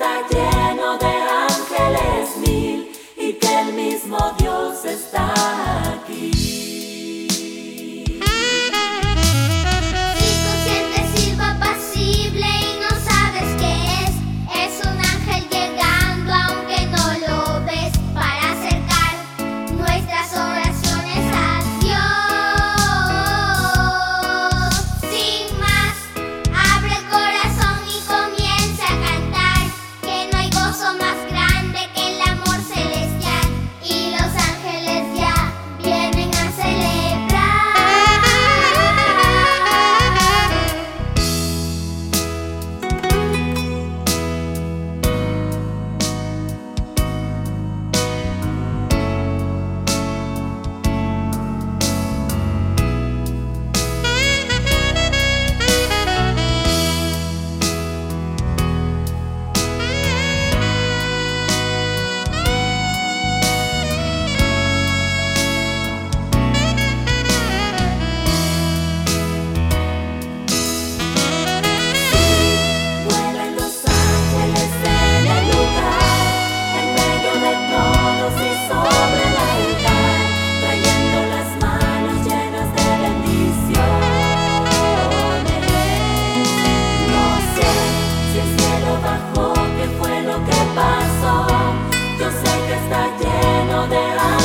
Господи. 哦。